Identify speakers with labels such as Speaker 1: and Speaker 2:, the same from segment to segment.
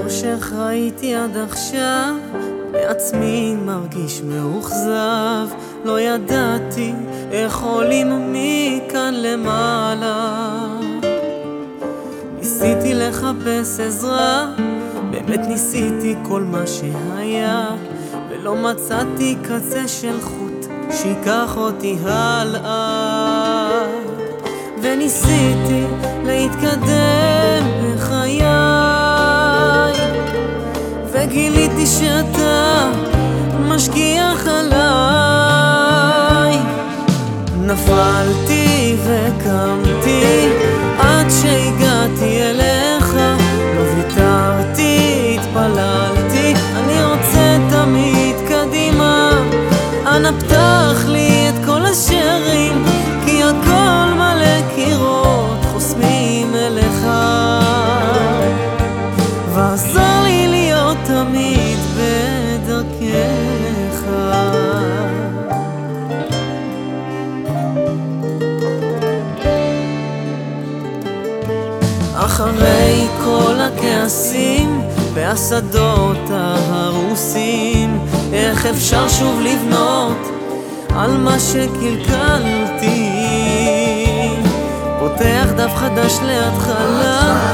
Speaker 1: רק חושך ראיתי עד עכשיו, בעצמי מרגיש מאוכזב. לא ידעתי איך עולים מכאן למעלה. ניסיתי לחפש עזרה, באמת ניסיתי כל מה שהיה, ולא מצאתי קצה של חוט שיקח אותי הלאה. וניסיתי להתקדם שאתה משגיח עליי. נפלתי וקמתי עד שהגעתי אליך לא ויתרתי, התפללתי. אני רוצה תמיד קדימה. אנא פתח אחרי כל הכעסים והשדות ההרוסים איך אפשר שוב לבנות על מה שקלקלתי? פותח דף חדש להתחלה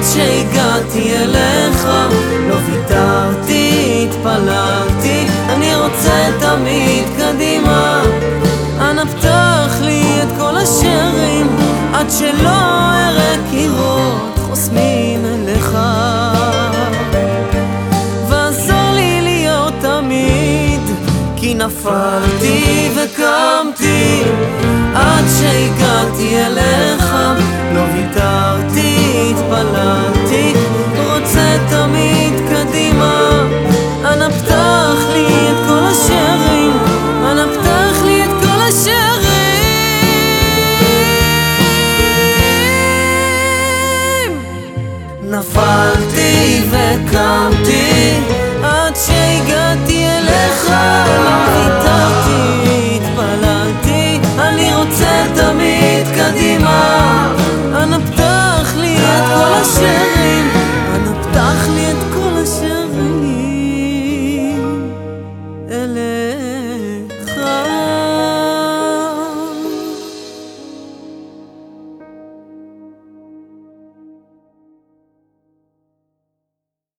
Speaker 1: עד שהגעתי אליך. לא ויתרתי, התפללתי אני רוצה תמיד קדימה. אנא פתח לי את כל השערים עד שלא אראה קירות חוסמים אליך. ועזור לי להיות תמיד כי נפלתי וקמתי עד שהגעתי ישרים נפלתי וקמתי עד שהגעתי אליך.